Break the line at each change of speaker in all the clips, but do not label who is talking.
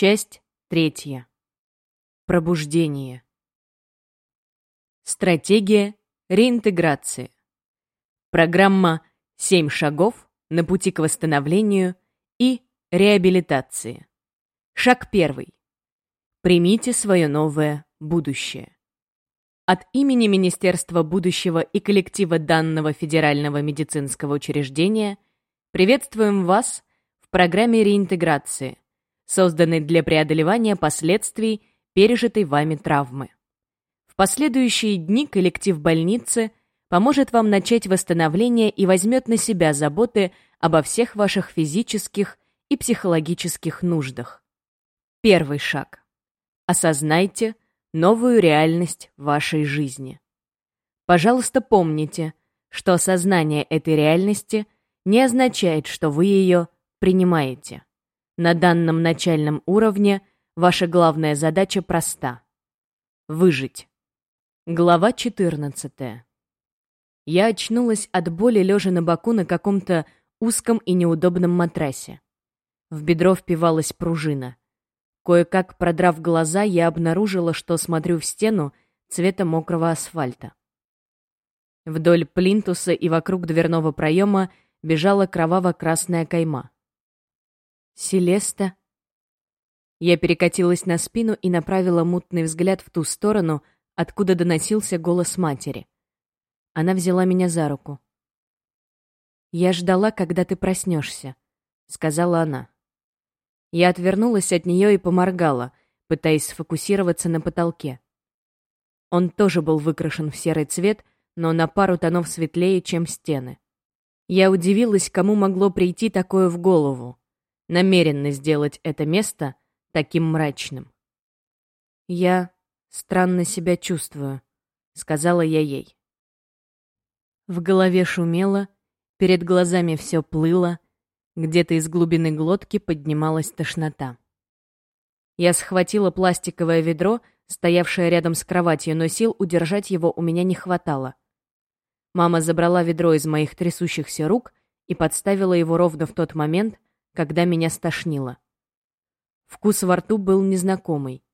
Часть третья. Пробуждение. Стратегия реинтеграции. Программа «Семь шагов на пути к восстановлению и реабилитации». Шаг первый. Примите свое новое будущее. От имени Министерства будущего и коллектива данного федерального медицинского учреждения приветствуем вас в программе реинтеграции – созданный для преодолевания последствий пережитой вами травмы. В последующие дни коллектив больницы поможет вам начать восстановление и возьмет на себя заботы обо всех ваших физических и психологических нуждах. Первый шаг. Осознайте новую реальность вашей жизни. Пожалуйста, помните, что осознание этой реальности не означает, что вы ее принимаете. На данном начальном уровне ваша главная задача проста — выжить. Глава 14. Я очнулась от боли, лежа на боку на каком-то узком и неудобном матрасе. В бедро впивалась пружина. Кое-как продрав глаза, я обнаружила, что смотрю в стену цвета мокрого асфальта. Вдоль плинтуса и вокруг дверного проема бежала кроваво-красная кайма. «Селеста?» Я перекатилась на спину и направила мутный взгляд в ту сторону, откуда доносился голос матери. Она взяла меня за руку. «Я ждала, когда ты проснешься», — сказала она. Я отвернулась от нее и поморгала, пытаясь сфокусироваться на потолке. Он тоже был выкрашен в серый цвет, но на пару тонов светлее, чем стены. Я удивилась, кому могло прийти такое в голову намеренно сделать это место таким мрачным. «Я странно себя чувствую», — сказала я ей. В голове шумело, перед глазами все плыло, где-то из глубины глотки поднималась тошнота. Я схватила пластиковое ведро, стоявшее рядом с кроватью, но сил удержать его у меня не хватало. Мама забрала ведро из моих трясущихся рук и подставила его ровно в тот момент, когда меня стошнило. Вкус во рту был незнакомый.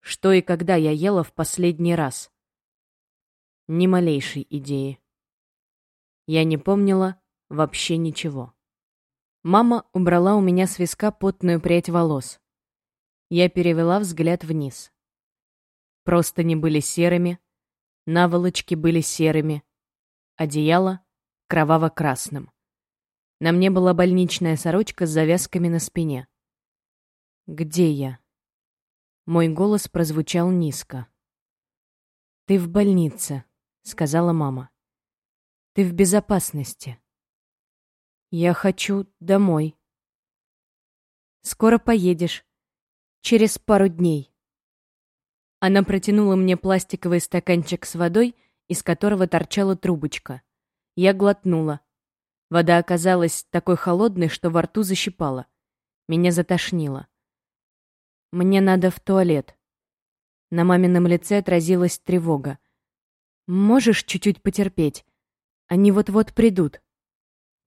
Что и когда я ела в последний раз? Ни малейшей идеи. Я не помнила вообще ничего. Мама убрала у меня с виска потную прядь волос. Я перевела взгляд вниз. Простыни были серыми, наволочки были серыми, одеяло — кроваво-красным. На мне была больничная сорочка с завязками на спине. «Где я?» Мой голос прозвучал низко. «Ты в больнице», — сказала мама. «Ты в безопасности». «Я хочу домой». «Скоро поедешь. Через пару дней». Она протянула мне пластиковый стаканчик с водой, из которого торчала трубочка. Я глотнула. Вода оказалась такой холодной, что во рту защипала. Меня затошнило. «Мне надо в туалет». На мамином лице отразилась тревога. «Можешь чуть-чуть потерпеть? Они вот-вот придут».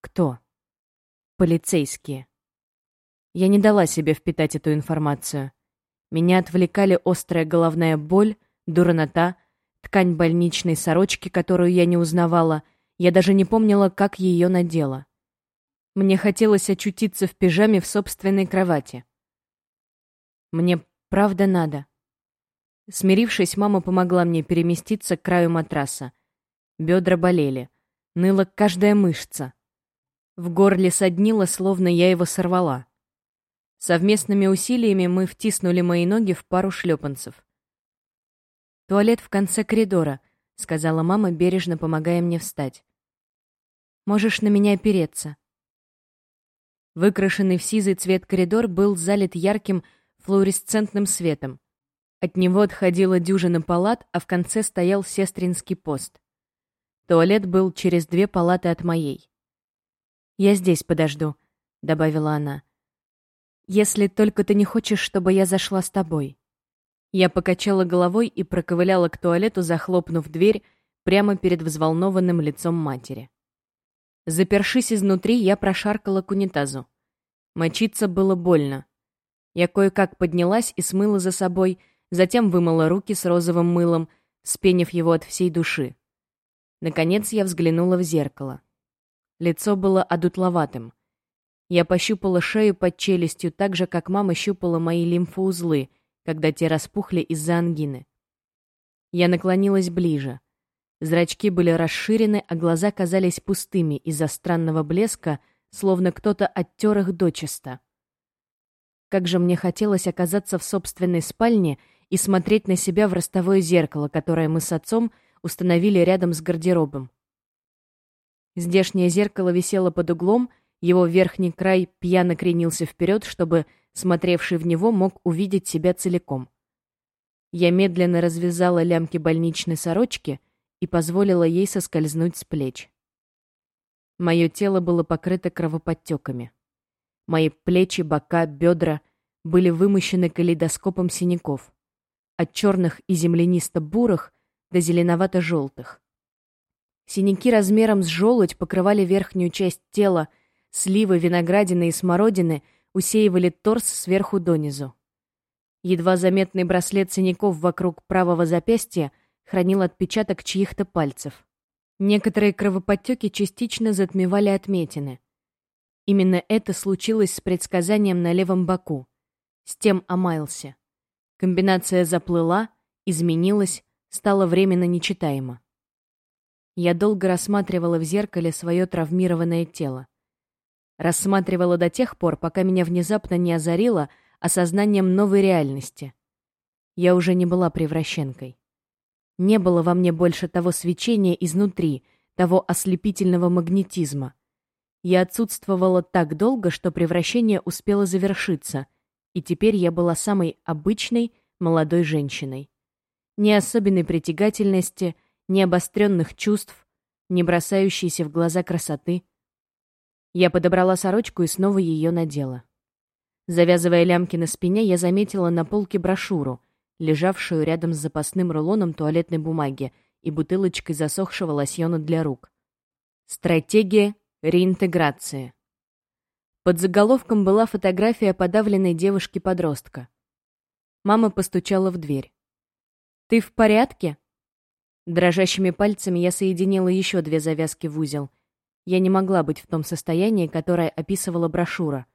«Кто?» «Полицейские». Я не дала себе впитать эту информацию. Меня отвлекали острая головная боль, дурнота, ткань больничной сорочки, которую я не узнавала — я даже не помнила, как ее надела. Мне хотелось очутиться в пижаме в собственной кровати. Мне правда надо. Смирившись, мама помогла мне переместиться к краю матраса. Бедра болели. Ныла каждая мышца. В горле соднило, словно я его сорвала. Совместными усилиями мы втиснули мои ноги в пару шлепанцев. «Туалет в конце коридора», — сказала мама, бережно помогая мне встать. Можешь на меня опереться». Выкрашенный в сизый цвет коридор был залит ярким флуоресцентным светом. От него отходила дюжина палат, а в конце стоял сестринский пост. Туалет был через две палаты от моей. «Я здесь подожду», — добавила она. «Если только ты не хочешь, чтобы я зашла с тобой». Я покачала головой и проковыляла к туалету, захлопнув дверь прямо перед взволнованным лицом матери. Запершись изнутри, я прошаркала к унитазу. Мочиться было больно. Я кое-как поднялась и смыла за собой, затем вымыла руки с розовым мылом, спенив его от всей души. Наконец я взглянула в зеркало. Лицо было одутловатым. Я пощупала шею под челюстью так же, как мама щупала мои лимфоузлы, когда те распухли из-за ангины. Я наклонилась ближе. Зрачки были расширены, а глаза казались пустыми из-за странного блеска, словно кто-то оттер их дочисто. Как же мне хотелось оказаться в собственной спальне и смотреть на себя в ростовое зеркало, которое мы с отцом установили рядом с гардеробом. Здешнее зеркало висело под углом, его верхний край пьяно кренился вперед, чтобы смотревший в него мог увидеть себя целиком. Я медленно развязала лямки больничной сорочки и позволила ей соскользнуть с плеч. Мое тело было покрыто кровоподтеками. Мои плечи, бока, бедра были вымощены калейдоскопом синяков. От черных и землянисто-бурых до зеленовато-желтых. Синяки размером с желудь покрывали верхнюю часть тела, сливы, виноградины и смородины усеивали торс сверху донизу. Едва заметный браслет синяков вокруг правого запястья хранил отпечаток чьих-то пальцев. Некоторые кровоподтеки частично затмевали отметины. Именно это случилось с предсказанием на левом боку. С тем о Майлсе. Комбинация заплыла, изменилась, стала временно нечитаема. Я долго рассматривала в зеркале свое травмированное тело. Рассматривала до тех пор, пока меня внезапно не озарило осознанием новой реальности. Я уже не была превращенкой. Не было во мне больше того свечения изнутри, того ослепительного магнетизма. Я отсутствовала так долго, что превращение успело завершиться, и теперь я была самой обычной молодой женщиной. Ни особенной притягательности, ни обостренных чувств, ни бросающейся в глаза красоты. Я подобрала сорочку и снова ее надела. Завязывая лямки на спине, я заметила на полке брошюру, лежавшую рядом с запасным рулоном туалетной бумаги и бутылочкой засохшего лосьона для рук. Стратегия реинтеграции. Под заголовком была фотография подавленной девушки-подростка. Мама постучала в дверь. «Ты в порядке?» Дрожащими пальцами я соединила еще две завязки в узел. Я не могла быть в том состоянии, которое описывала брошюра.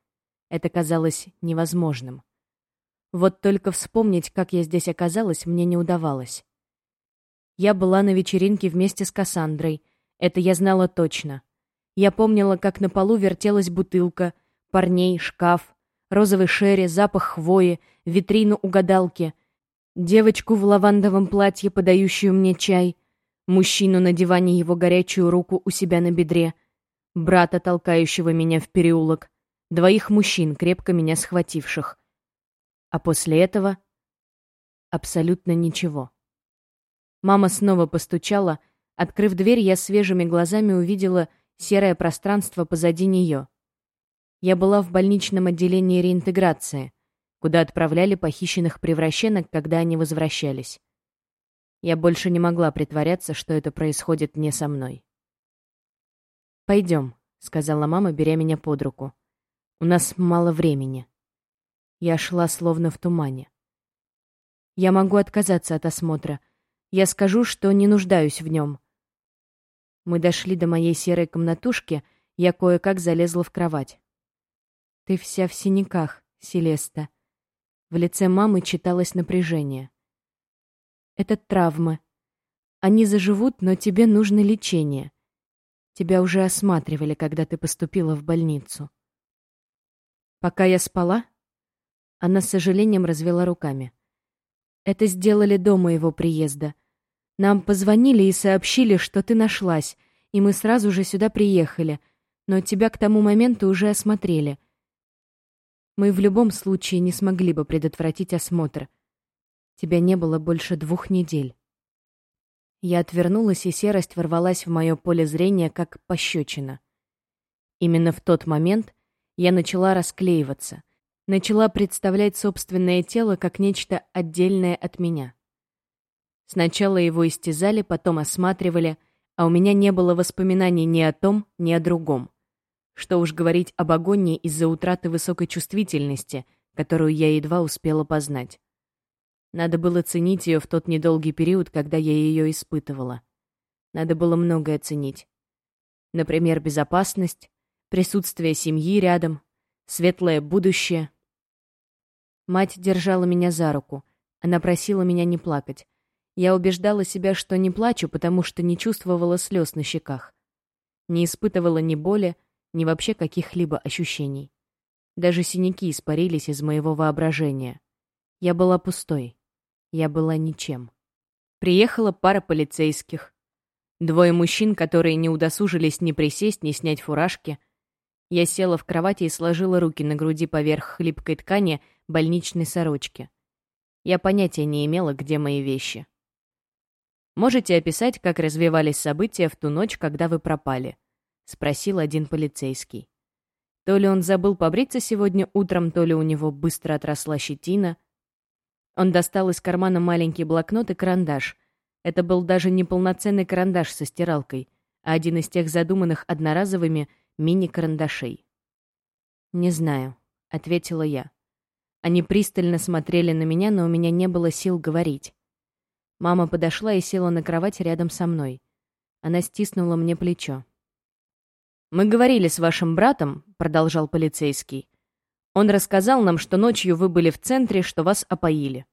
Это казалось невозможным. Вот только вспомнить, как я здесь оказалась, мне не удавалось. Я была на вечеринке вместе с Кассандрой. Это я знала точно. Я помнила, как на полу вертелась бутылка, парней, шкаф, розовый шерри, запах хвои, витрину у гадалки, девочку в лавандовом платье, подающую мне чай, мужчину на диване его горячую руку у себя на бедре, брата, толкающего меня в переулок, двоих мужчин, крепко меня схвативших. А после этого абсолютно ничего. Мама снова постучала. Открыв дверь, я свежими глазами увидела серое пространство позади нее. Я была в больничном отделении реинтеграции, куда отправляли похищенных превращенок, когда они возвращались. Я больше не могла притворяться, что это происходит не со мной. «Пойдем», — сказала мама, беря меня под руку. У нас мало времени. Я шла словно в тумане. Я могу отказаться от осмотра. Я скажу, что не нуждаюсь в нем. Мы дошли до моей серой комнатушки, я кое-как залезла в кровать. Ты вся в синяках, Селеста. В лице мамы читалось напряжение. Это травмы. Они заживут, но тебе нужно лечение. Тебя уже осматривали, когда ты поступила в больницу. Пока я спала, она с сожалением развела руками. Это сделали до моего приезда. Нам позвонили и сообщили, что ты нашлась, и мы сразу же сюда приехали, но тебя к тому моменту уже осмотрели. Мы в любом случае не смогли бы предотвратить осмотр. Тебя не было больше двух недель. Я отвернулась, и серость ворвалась в мое поле зрения, как пощечина. Именно в тот момент, я начала расклеиваться. Начала представлять собственное тело как нечто отдельное от меня. Сначала его истязали, потом осматривали, а у меня не было воспоминаний ни о том, ни о другом. Что уж говорить об агонии из-за утраты высокой чувствительности, которую я едва успела познать. Надо было ценить ее в тот недолгий период, когда я ее испытывала. Надо было многое ценить. Например, безопасность, присутствие семьи рядом, светлое будущее. Мать держала меня за руку. Она просила меня не плакать. Я убеждала себя, что не плачу, потому что не чувствовала слез на щеках. Не испытывала ни боли, ни вообще каких-либо ощущений. Даже синяки испарились из моего воображения. Я была пустой. Я была ничем. Приехала пара полицейских. Двое мужчин, которые не удосужились ни присесть, ни снять фуражки. Я села в кровати и сложила руки на груди поверх хлипкой ткани больничной сорочки. Я понятия не имела, где мои вещи. Можете описать, как развивались события в ту ночь, когда вы пропали? — спросил один полицейский. То ли он забыл побриться сегодня утром, то ли у него быстро отросла щетина. Он достал из кармана маленький блокнот и карандаш. Это был даже не полноценный карандаш со стиралкой, а один из тех задуманных одноразовыми мини-карандашей. «Не знаю», — ответила я. Они пристально смотрели на меня, но у меня не было сил говорить. Мама подошла и села на кровать рядом со мной. Она стиснула мне плечо. «Мы говорили с вашим братом», — продолжал полицейский. «Он рассказал нам, что ночью вы были в центре, что вас опоили.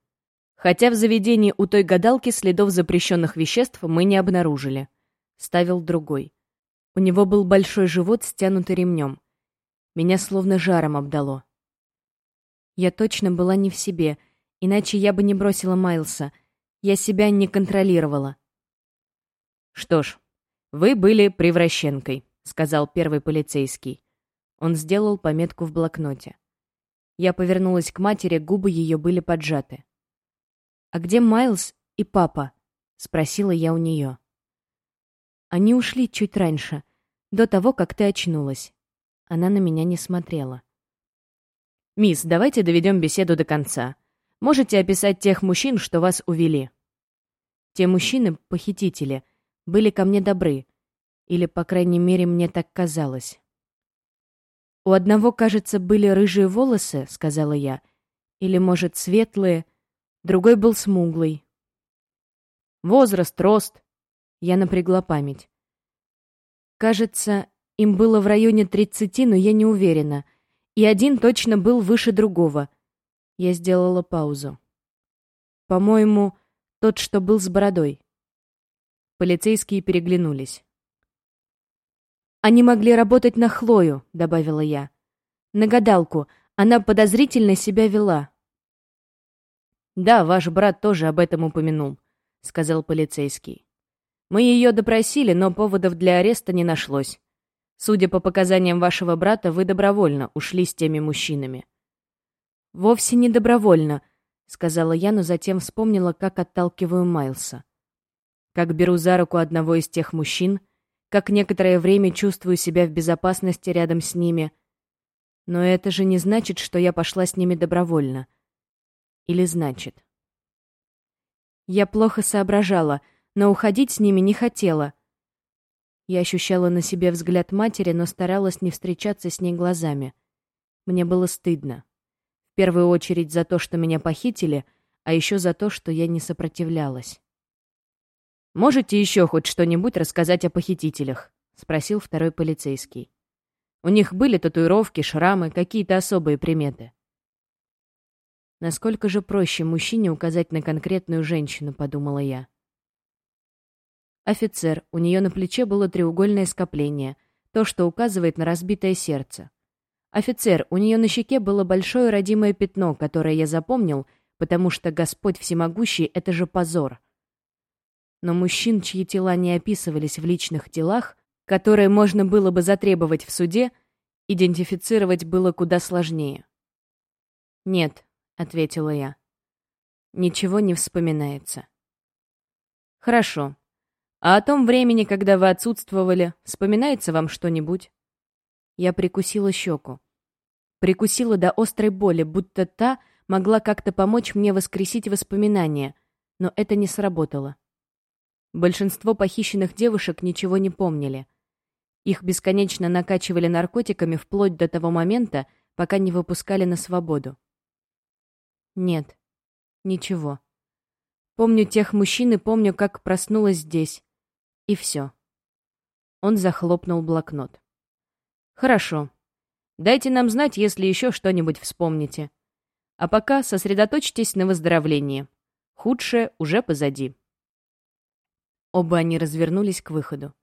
Хотя в заведении у той гадалки следов запрещенных веществ мы не обнаружили». Ставил другой. У него был большой живот, стянутый ремнем. Меня словно жаром обдало. Я точно была не в себе, иначе я бы не бросила Майлса. Я себя не контролировала. «Что ж, вы были превращенкой», сказал первый полицейский. Он сделал пометку в блокноте. Я повернулась к матери, губы ее были поджаты. «А где Майлз и папа?» — спросила я у нее. Они ушли чуть раньше, до того, как ты очнулась. Она на меня не смотрела. «Мисс, давайте доведем беседу до конца. Можете описать тех мужчин, что вас увели?» Те мужчины, похитители, были ко мне добры, или, по крайней мере, мне так казалось. «У одного, кажется, были рыжие волосы», — сказала я. «Или, может, светлые. Другой был смуглый». «Возраст, рост». Я напрягла память. Кажется, им было в районе тридцати, но я не уверена. И один точно был выше другого. Я сделала паузу. По-моему, тот, что был с бородой. Полицейские переглянулись. «Они могли работать на Хлою», — добавила я. «На гадалку. Она подозрительно себя вела». «Да, ваш брат тоже об этом упомянул», — сказал полицейский. «Мы ее допросили, но поводов для ареста не нашлось. Судя по показаниям вашего брата, вы добровольно ушли с теми мужчинами». «Вовсе не добровольно», — сказала я, но затем вспомнила, как отталкиваю Майлса. Как беру за руку одного из тех мужчин — как некоторое время чувствую себя в безопасности рядом с ними. Но это же не значит, что я пошла с ними добровольно. Или значит? Я плохо соображала, но уходить с ними не хотела. Я ощущала на себе взгляд матери, но старалась не встречаться с ней глазами. Мне было стыдно. В первую очередь за то, что меня похитили, а еще за то, что я не сопротивлялась. «Можете еще хоть что-нибудь рассказать о похитителях?» — спросил второй полицейский. «У них были татуировки, шрамы, какие-то особые приметы». «Насколько же проще мужчине указать на конкретную женщину», — подумала я. Офицер, у нее на плече было треугольное скопление, то, что указывает на разбитое сердце. Офицер, у нее на щеке было большое родимое пятно, которое я запомнил, потому что Господь Всемогущий — это же позор — но мужчин, чьи тела не описывались в личных делах, которые можно было бы затребовать в суде, идентифицировать было куда сложнее. «Нет», — ответила я. «Ничего не вспоминается». «Хорошо. А о том времени, когда вы отсутствовали, вспоминается вам что-нибудь?» Я прикусила щеку. Прикусила до острой боли, будто та могла как-то помочь мне воскресить воспоминания, но это не сработало. Большинство похищенных девушек ничего не помнили. Их бесконечно накачивали наркотиками вплоть до того момента, пока не выпускали на свободу. Нет, ничего. Помню тех мужчин и помню, как проснулась здесь. И все. Он захлопнул блокнот. Хорошо. Дайте нам знать, если еще что-нибудь вспомните. А пока сосредоточьтесь на выздоровлении. Худшее уже позади. Оба они развернулись к выходу.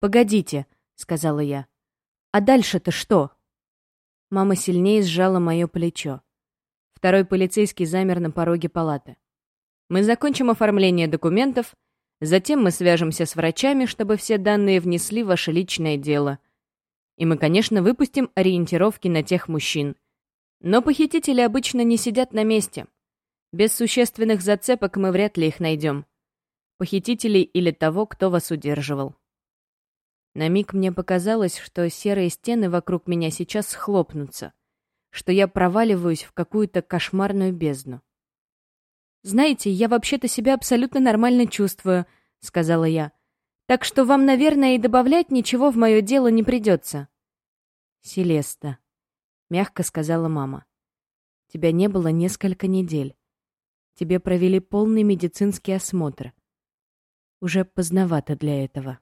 «Погодите», — сказала я. «А дальше-то что?» Мама сильнее сжала мое плечо. Второй полицейский замер на пороге палаты. «Мы закончим оформление документов, затем мы свяжемся с врачами, чтобы все данные внесли в ваше личное дело. И мы, конечно, выпустим ориентировки на тех мужчин. Но похитители обычно не сидят на месте. Без существенных зацепок мы вряд ли их найдем. Похитителей или того, кто вас удерживал. На миг мне показалось, что серые стены вокруг меня сейчас схлопнутся, что я проваливаюсь в какую-то кошмарную бездну. «Знаете, я вообще-то себя абсолютно нормально чувствую», — сказала я. «Так что вам, наверное, и добавлять ничего в мое дело не придется». «Селеста», — мягко сказала мама. «Тебя не было несколько недель. Тебе провели полный медицинский осмотр. Уже поздновато для этого».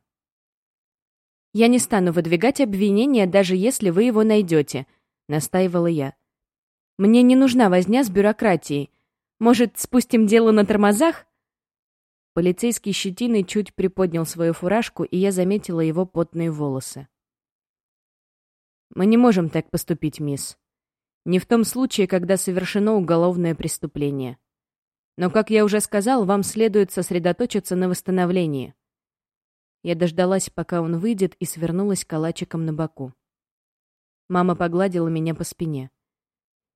«Я не стану выдвигать обвинения, даже если вы его найдете», — настаивала я. «Мне не нужна возня с бюрократией. Может, спустим дело на тормозах?» Полицейский щетиной чуть приподнял свою фуражку, и я заметила его потные волосы. «Мы не можем так поступить, мисс. Не в том случае, когда совершено уголовное преступление. Но, как я уже сказал, вам следует сосредоточиться на восстановлении. Я дождалась, пока он выйдет, и свернулась калачиком на боку. Мама погладила меня по спине.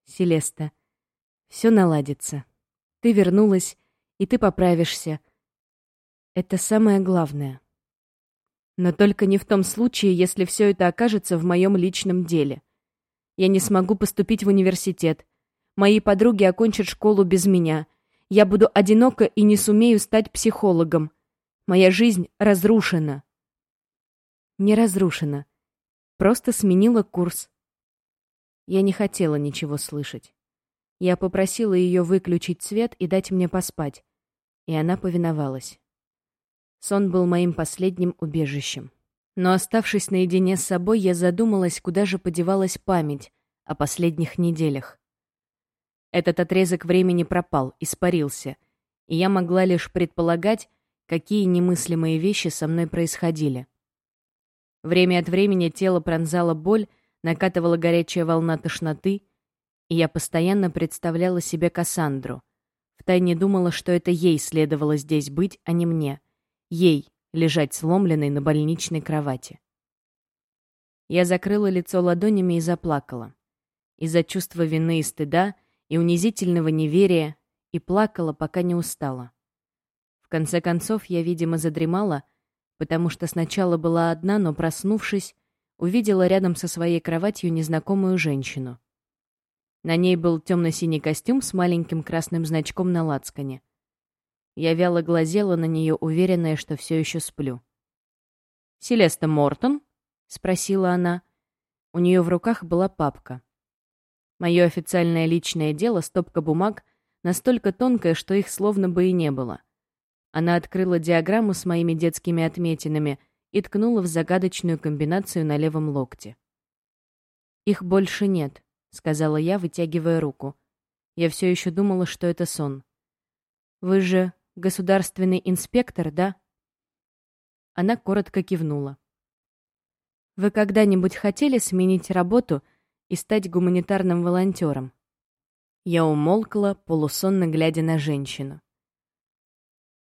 «Селеста, все наладится. Ты вернулась, и ты поправишься. Это самое главное. Но только не в том случае, если все это окажется в моем личном деле. Я не смогу поступить в университет. Мои подруги окончат школу без меня. Я буду одинока и не сумею стать психологом. Моя жизнь разрушена. Не разрушена. Просто сменила курс. Я не хотела ничего слышать. Я попросила ее выключить свет и дать мне поспать. И она повиновалась. Сон был моим последним убежищем. Но оставшись наедине с собой, я задумалась, куда же подевалась память о последних неделях. Этот отрезок времени пропал, испарился, и я могла лишь предполагать, какие немыслимые вещи со мной происходили. Время от времени тело пронзало боль, накатывала горячая волна тошноты, и я постоянно представляла себе Кассандру. Втайне думала, что это ей следовало здесь быть, а не мне. Ей лежать сломленной на больничной кровати. Я закрыла лицо ладонями и заплакала. Из-за чувства вины и стыда, и унизительного неверия, и плакала, пока не устала конце концов, я, видимо, задремала, потому что сначала была одна, но, проснувшись, увидела рядом со своей кроватью незнакомую женщину. На ней был темно-синий костюм с маленьким красным значком на лацкане. Я вяло глазела на нее, уверенная, что все еще сплю. «Селеста Мортон?» — спросила она. У нее в руках была папка. Мое официальное личное дело — стопка бумаг, настолько тонкая, что их словно бы и не было — она открыла диаграмму с моими детскими отметинами и ткнула в загадочную комбинацию на левом локте. «Их больше нет», — сказала я, вытягивая руку. Я все еще думала, что это сон. «Вы же государственный инспектор, да?» Она коротко кивнула. «Вы когда-нибудь хотели сменить работу и стать гуманитарным волонтером?» Я умолкла, полусонно глядя на женщину.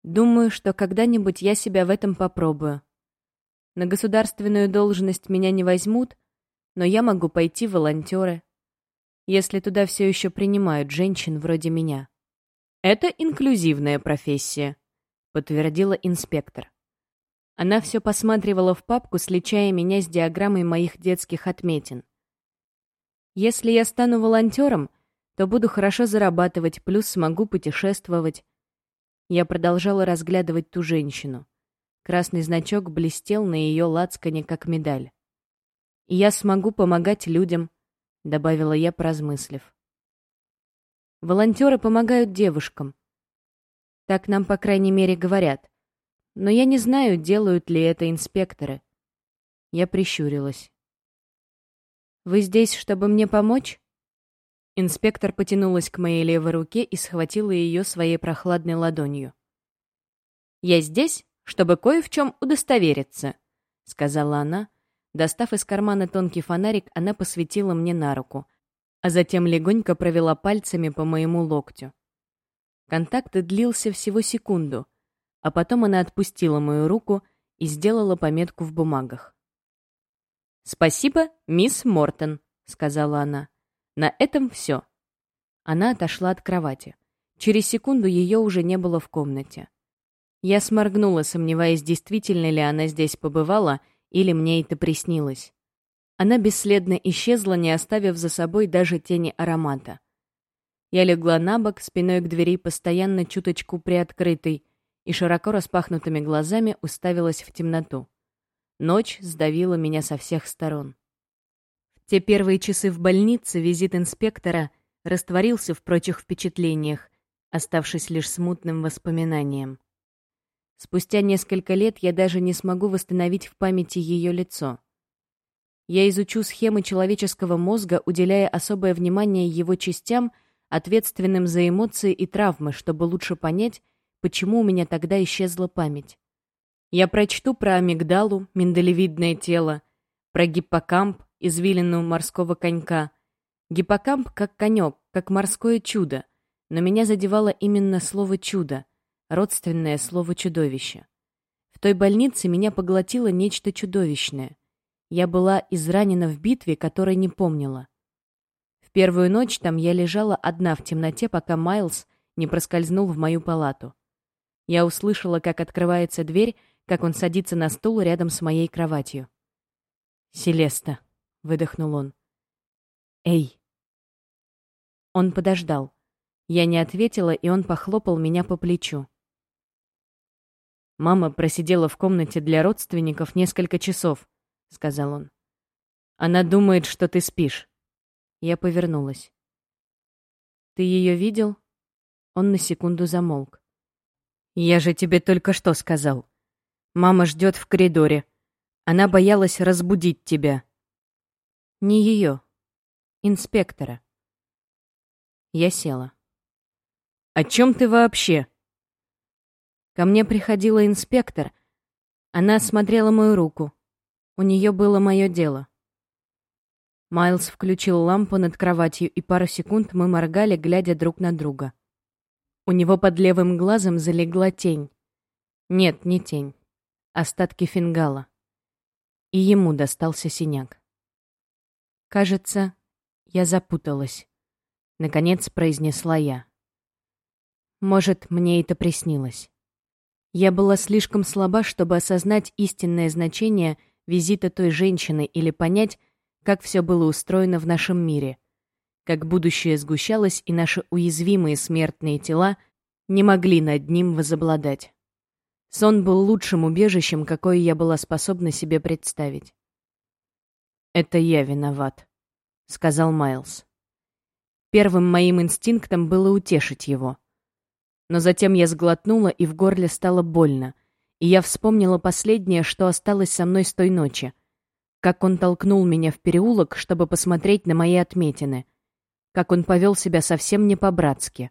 Думаю, что когда-нибудь я себя в этом попробую. На государственную должность меня не возьмут, но я могу пойти волонтеры, если туда все еще принимают женщин вроде меня. Это инклюзивная профессия, подтвердила инспектор. Она все посматривала в папку, сличая меня с диаграммой моих детских отметин. Если я стану волонтером, то буду хорошо зарабатывать, плюс смогу путешествовать, я продолжала разглядывать ту женщину. Красный значок блестел на ее лацкане, как медаль. «И я смогу помогать людям», — добавила я, поразмыслив. Волонтеры помогают девушкам. Так нам, по крайней мере, говорят. Но я не знаю, делают ли это инспекторы. Я прищурилась. «Вы здесь, чтобы мне помочь?» Инспектор потянулась к моей левой руке и схватила ее своей прохладной ладонью. «Я здесь, чтобы кое в чем удостовериться», — сказала она. Достав из кармана тонкий фонарик, она посветила мне на руку, а затем легонько провела пальцами по моему локтю. Контакт длился всего секунду, а потом она отпустила мою руку и сделала пометку в бумагах. «Спасибо, мисс Мортон», — сказала она. На этом все. Она отошла от кровати. Через секунду ее уже не было в комнате. Я сморгнула, сомневаясь, действительно ли она здесь побывала, или мне это приснилось. Она бесследно исчезла, не оставив за собой даже тени аромата. Я легла на бок, спиной к двери, постоянно чуточку приоткрытой, и широко распахнутыми глазами уставилась в темноту. Ночь сдавила меня со всех сторон те первые часы в больнице визит инспектора растворился в прочих впечатлениях, оставшись лишь смутным воспоминанием. Спустя несколько лет я даже не смогу восстановить в памяти ее лицо. Я изучу схемы человеческого мозга, уделяя особое внимание его частям, ответственным за эмоции и травмы, чтобы лучше понять, почему у меня тогда исчезла память. Я прочту про амигдалу, миндалевидное тело, про гиппокамп, извилину морского конька. Гиппокамп как конек, как морское чудо, но меня задевало именно слово «чудо», родственное слово «чудовище». В той больнице меня поглотило нечто чудовищное. Я была изранена в битве, которой не помнила. В первую ночь там я лежала одна в темноте, пока Майлз не проскользнул в мою палату. Я услышала, как открывается дверь, как он садится на стул рядом с моей кроватью. «Селеста», выдохнул он. «Эй!» Он подождал. Я не ответила, и он похлопал меня по плечу. «Мама просидела в комнате для родственников несколько часов», — сказал он. «Она думает, что ты спишь». Я повернулась. «Ты ее видел?» Он на секунду замолк. «Я же тебе только что сказал. Мама ждет в коридоре. Она боялась разбудить тебя. Не ее. Инспектора. Я села. «О чем ты вообще?» Ко мне приходила инспектор. Она осмотрела мою руку. У нее было мое дело. Майлз включил лампу над кроватью, и пару секунд мы моргали, глядя друг на друга. У него под левым глазом залегла тень. Нет, не тень. Остатки фингала. И ему достался синяк. Кажется, я запуталась. Наконец произнесла я. Может, мне это приснилось. Я была слишком слаба, чтобы осознать истинное значение визита той женщины или понять, как все было устроено в нашем мире. Как будущее сгущалось, и наши уязвимые смертные тела не могли над ним возобладать. Сон был лучшим убежищем, какое я была способна себе представить. «Это я виноват», — сказал Майлз. Первым моим инстинктом было утешить его. Но затем я сглотнула, и в горле стало больно, и я вспомнила последнее, что осталось со мной с той ночи. Как он толкнул меня в переулок, чтобы посмотреть на мои отметины. Как он повел себя совсем не по-братски.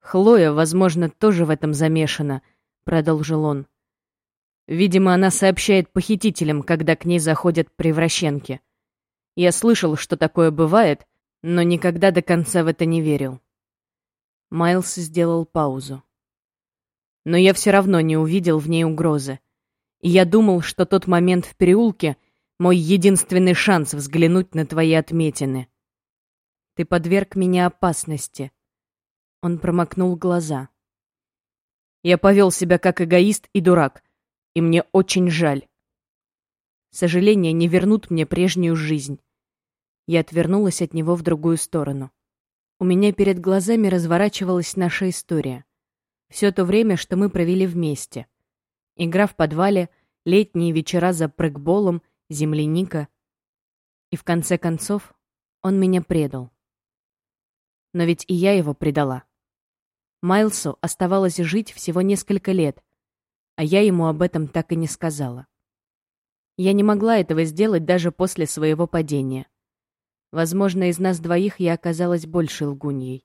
«Хлоя, возможно, тоже в этом замешана», — продолжил он. Видимо, она сообщает похитителям, когда к ней заходят превращенки. Я слышал, что такое бывает, но никогда до конца в это не верил. Майлз сделал паузу. Но я все равно не увидел в ней угрозы. И я думал, что тот момент в переулке — мой единственный шанс взглянуть на твои отметины. Ты подверг меня опасности. Он промокнул глаза. Я повел себя как эгоист и дурак — и мне очень жаль. Сожаления не вернут мне прежнюю жизнь. Я отвернулась от него в другую сторону. У меня перед глазами разворачивалась наша история. Все то время, что мы провели вместе. Игра в подвале, летние вечера за прыгболом, земляника. И в конце концов он меня предал. Но ведь и я его предала. Майлсу оставалось жить всего несколько лет, а я ему об этом так и не сказала. Я не могла этого сделать даже после своего падения. Возможно, из нас двоих я оказалась больше лгуньей,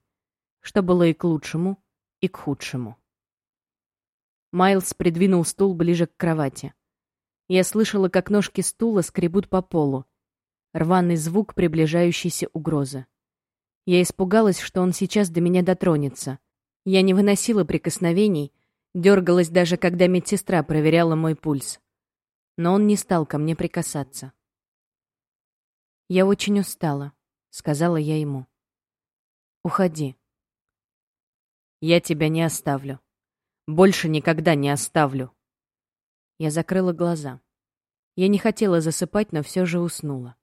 что было и к лучшему, и к худшему. Майлз придвинул стул ближе к кровати. Я слышала, как ножки стула скребут по полу. Рваный звук приближающейся угрозы. Я испугалась, что он сейчас до меня дотронется. Я не выносила прикосновений, дергалась даже, когда медсестра проверяла мой пульс но он не стал ко мне прикасаться. «Я очень устала», — сказала я ему. «Уходи». «Я тебя не оставлю. Больше никогда не оставлю». Я закрыла глаза. Я не хотела засыпать, но все же уснула.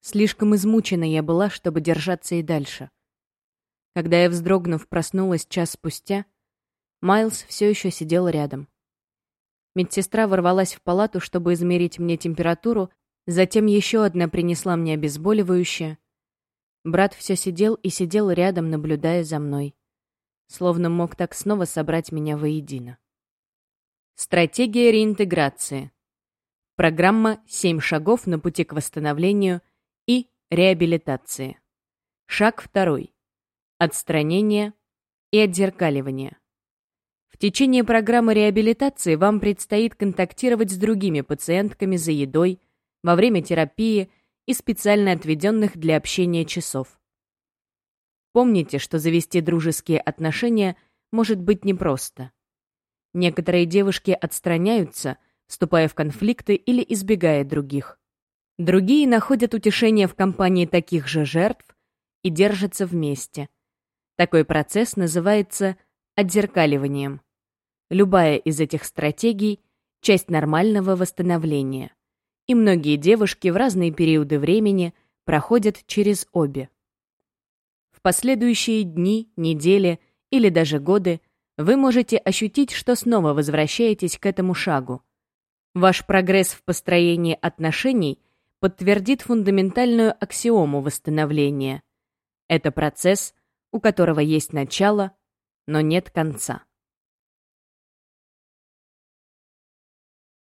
Слишком измучена я была, чтобы держаться и дальше. Когда я, вздрогнув, проснулась час спустя, Майлз все еще сидел рядом. Медсестра ворвалась в палату, чтобы измерить мне температуру, затем еще одна принесла мне обезболивающее. Брат все сидел и сидел рядом, наблюдая за мной. Словно мог так снова собрать меня воедино. Стратегия реинтеграции. Программа «Семь шагов на пути к восстановлению» и реабилитации. Шаг второй. Отстранение и отзеркаливание. В течение программы реабилитации вам предстоит контактировать с другими пациентками за едой, во время терапии и специально отведенных для общения часов. Помните, что завести дружеские отношения может быть непросто. Некоторые девушки отстраняются, вступая в конфликты или избегая других. Другие находят утешение в компании таких же жертв и держатся вместе. Такой процесс называется отзеркаливанием. Любая из этих стратегий – часть нормального восстановления. И многие девушки в разные периоды времени проходят через обе. В последующие дни, недели или даже годы вы можете ощутить, что снова возвращаетесь к этому шагу. Ваш прогресс в построении отношений подтвердит фундаментальную аксиому восстановления. Это процесс, у которого есть начало – но нет конца.